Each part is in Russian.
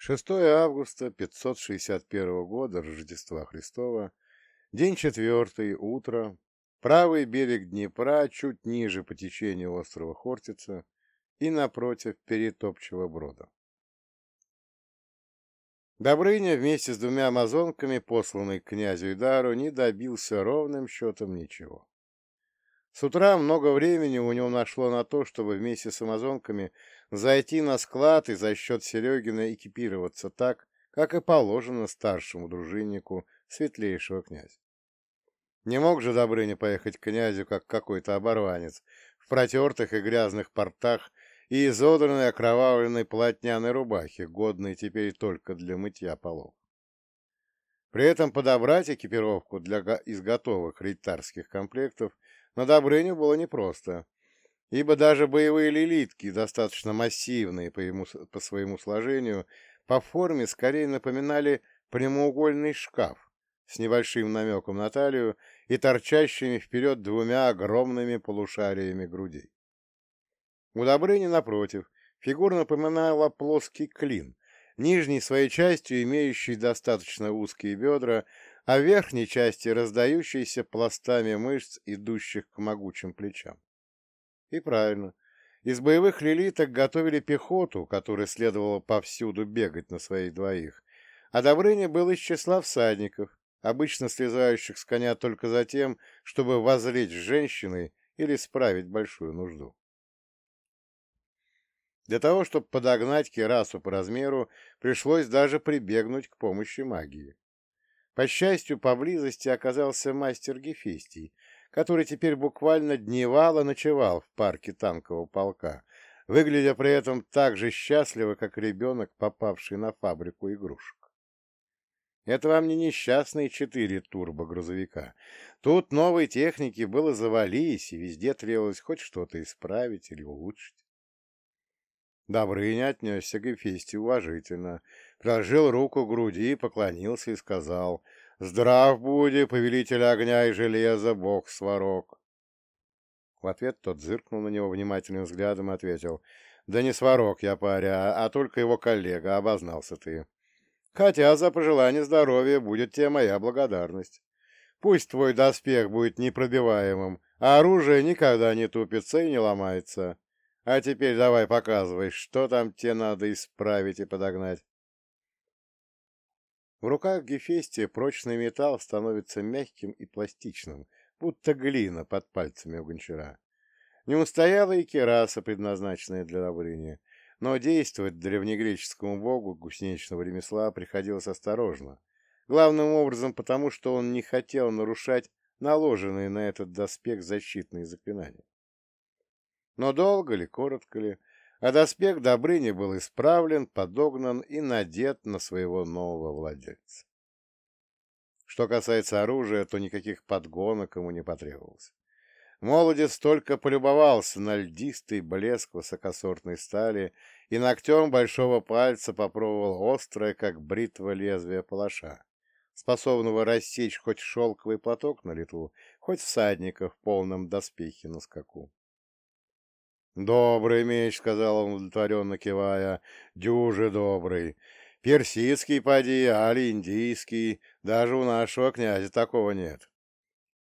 6 августа 561 года Рождества Христова, день четвертый, утро, правый берег Днепра чуть ниже по течению острова Хортица и напротив перетопчего брода. Добрыня вместе с двумя амазонками, посланный к князю Идару, не добился ровным счетом ничего. С утра много времени у него нашло на то, чтобы вместе с амазонками зайти на склад и за счет Серегина экипироваться так, как и положено старшему дружиннику светлейшего князя. Не мог же Добрыня поехать к князю, как какой-то оборванец, в протертых и грязных портах и изодранной окровавленной полотняной рубахе, годной теперь только для мытья полов. При этом подобрать экипировку для из готовых рейтарских комплектов на Добрыню было непросто, ибо даже боевые лилитки, достаточно массивные по, ему, по своему сложению, по форме скорее напоминали прямоугольный шкаф с небольшим намеком на талию и торчащими вперед двумя огромными полушариями грудей. У Добрыни, напротив, фигура напоминала плоский клин, нижней своей частью имеющий достаточно узкие бедра, а верхней части раздающийся пластами мышц, идущих к могучим плечам. И правильно. Из боевых лилиток готовили пехоту, которая следовало повсюду бегать на своих двоих, а Добрыня был из числа всадников, обычно слезающих с коня только за тем, чтобы возлечь с женщиной или справить большую нужду. Для того, чтобы подогнать керасу по размеру, пришлось даже прибегнуть к помощи магии. По счастью, поблизости оказался мастер Гефестий, который теперь буквально дневал и ночевал в парке танкового полка, выглядя при этом так же счастливо, как ребенок, попавший на фабрику игрушек. Это вам не несчастные четыре турбо-грузовика. Тут новой техники было завались, и везде требовалось хоть что-то исправить или улучшить. Добрыня отнесся к Гефесте уважительно, приложил руку к груди, поклонился и сказал — Здрав буди, повелитель огня и железа, бог сварог. В ответ тот зыркнул на него внимательным взглядом и ответил, «Да не сварог я, паря, а только его коллега, обознался ты. Хотя за пожелание здоровья будет тебе моя благодарность. Пусть твой доспех будет непробиваемым, а оружие никогда не тупится и не ломается. А теперь давай показывай, что там тебе надо исправить и подогнать». В руках Гефестия прочный металл становится мягким и пластичным, будто глина под пальцами у гончара. Не устояла и кераса, предназначенная для добрыни, но действовать древнегреческому богу гуснечного ремесла приходилось осторожно, главным образом потому, что он не хотел нарушать наложенные на этот доспех защитные заклинания. Но долго ли, коротко ли, а доспех Добрыни был исправлен, подогнан и надет на своего нового владельца. Что касается оружия, то никаких подгонок ему не потребовалось. Молодец только полюбовался на льдистый блеск высокосортной стали и ногтем большого пальца попробовал острое, как бритва лезвия палаша, способного рассечь хоть шелковый платок на лету, хоть всадника в полном доспехе на скаку. «Добрый меч», — сказал он, удовлетворенно кивая, — «дюже добрый. Персидский поди, али индийский, даже у нашего князя такого нет».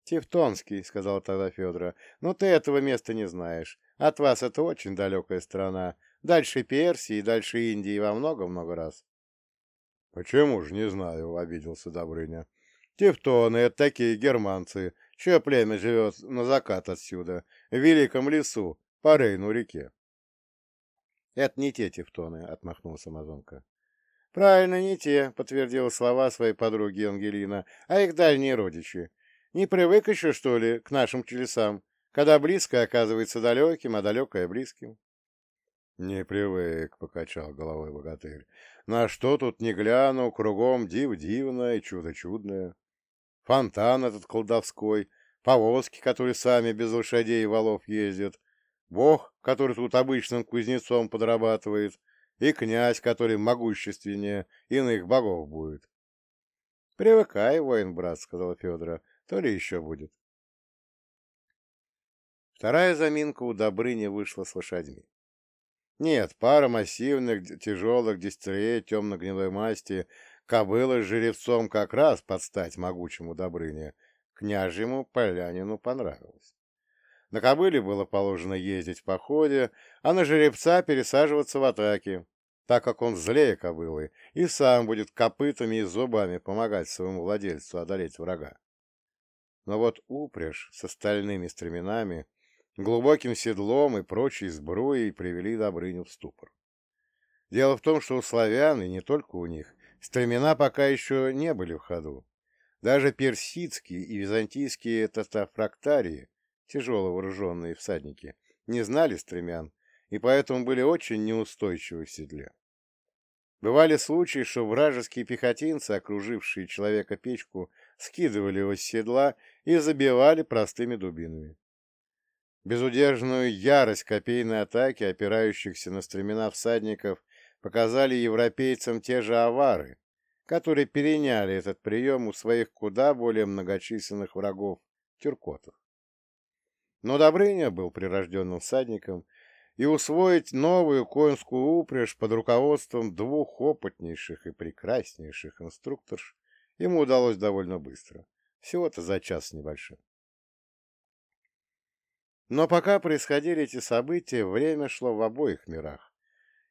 «Тевтонский», — сказал тогда Федора, — «но ты этого места не знаешь. От вас это очень далекая страна. Дальше Персии, дальше Индии во много-много раз». «Почему же не знаю?» — обиделся Добрыня. «Тевтоны — это такие германцы, чье племя живет на закат отсюда, в великом лесу, по Рейну реке. — Это не те тевтоны, — отмахнулась Амазонка. — Правильно, не те, — подтвердила слова своей подруги Ангелина, — а их дальние родичи. Не привык еще, что ли, к нашим телесам, когда близкое оказывается далеким, а далекое близким? — Не привык, — покачал головой богатырь. — На что тут не гляну, кругом див дивное и чудо чудное. Фонтан этот колдовской, повозки, которые сами без лошадей и валов ездят, Бог, который тут обычным кузнецом подрабатывает, и князь, который могущественнее иных богов будет. — Привыкай, воин, брат, — сказал Федора, — то ли еще будет. Вторая заминка у Добрыни вышла с лошадьми. Нет, пара массивных, тяжелых дистреей темно-гнилой масти, кобыла с жеребцом как раз под стать могучему Добрыне, княжьему полянину понравилось. На кобыле было положено ездить в походе, а на жеребца пересаживаться в атаке, так как он злее кобылы и сам будет копытами и зубами помогать своему владельцу одолеть врага. Но вот упряжь с остальными стременами, глубоким седлом и прочей сбруей привели Добрыню в ступор. Дело в том, что у славян, и не только у них, стремена пока еще не были в ходу. Даже персидские и византийские татафрактарии, тяжело вооруженные всадники, не знали стремян, и поэтому были очень неустойчивы в седле. Бывали случаи, что вражеские пехотинцы, окружившие человека печку, скидывали его с седла и забивали простыми дубинами. Безудержную ярость копейной атаки, опирающихся на стремена всадников, показали европейцам те же авары, которые переняли этот прием у своих куда более многочисленных врагов – тюркотов. Но Добрыня был прирожденным всадником и усвоить новую конскую упряжь под руководством двух опытнейших и прекраснейших инструкторш ему удалось довольно быстро, всего-то за час с небольшим. Но пока происходили эти события, время шло в обоих мирах.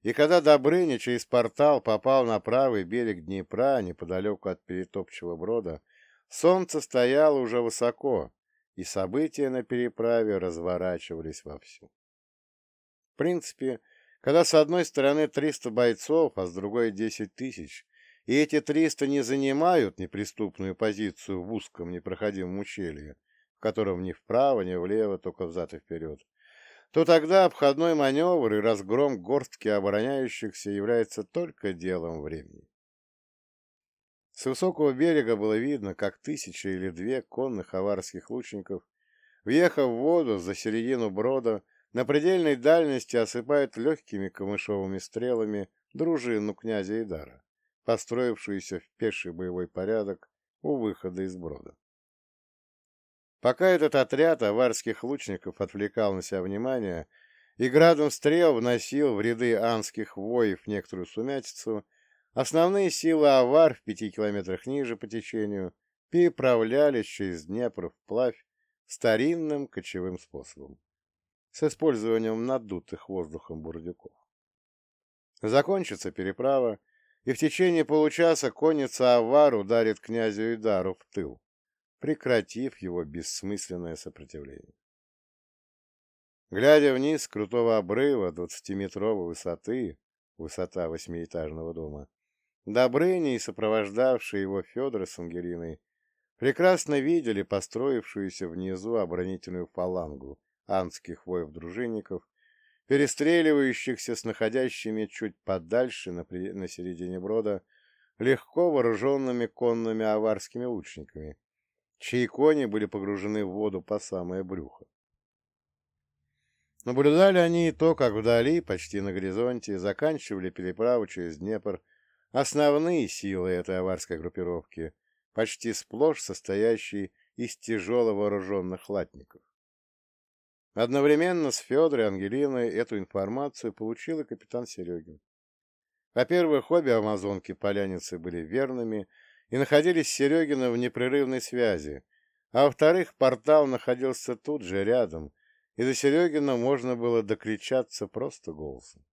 И когда Добрыня через портал попал на правый берег Днепра, неподалеку от Перетопчего брода, солнце стояло уже высоко, и события на переправе разворачивались вовсю принципе, когда с одной стороны 300 бойцов, а с другой 10 тысяч, и эти 300 не занимают неприступную позицию в узком непроходимом ущелье, в котором ни вправо, ни влево, только взад и вперед, то тогда обходной маневр и разгром горстки обороняющихся является только делом времени. С высокого берега было видно, как тысяча или две конных аварских лучников, въехав в воду за середину брода, на предельной дальности осыпают легкими камышовыми стрелами дружину князя Идара, построившуюся в пеший боевой порядок у выхода из брода. Пока этот отряд аварских лучников отвлекал на себя внимание и градом стрел вносил в ряды анских воев некоторую сумятицу, основные силы авар в пяти километрах ниже по течению переправлялись через Днепр вплавь старинным кочевым способом с использованием надутых воздухом бурдюков. Закончится переправа, и в течение получаса конница Авар ударит князю Идару в тыл, прекратив его бессмысленное сопротивление. Глядя вниз с крутого обрыва двадцатиметровой высоты, высота восьмиэтажного дома, Добрыня и сопровождавшие его Федор с Ангелиной прекрасно видели построившуюся внизу оборонительную фалангу анских воев-дружинников, перестреливающихся с находящими чуть подальше на, на середине брода легко вооруженными конными аварскими лучниками, чьи кони были погружены в воду по самое брюхо. Наблюдали они и то, как вдали, почти на горизонте, заканчивали переправу через Днепр основные силы этой аварской группировки, почти сплошь состоящие из тяжело вооруженных латников. Одновременно с Федорой Ангелиной эту информацию получил и капитан Серегин. Во-первых, обе амазонки поляницы были верными и находились с Серегиным в непрерывной связи, а во-вторых, портал находился тут же, рядом, и до Серегина можно было докричаться просто голосом.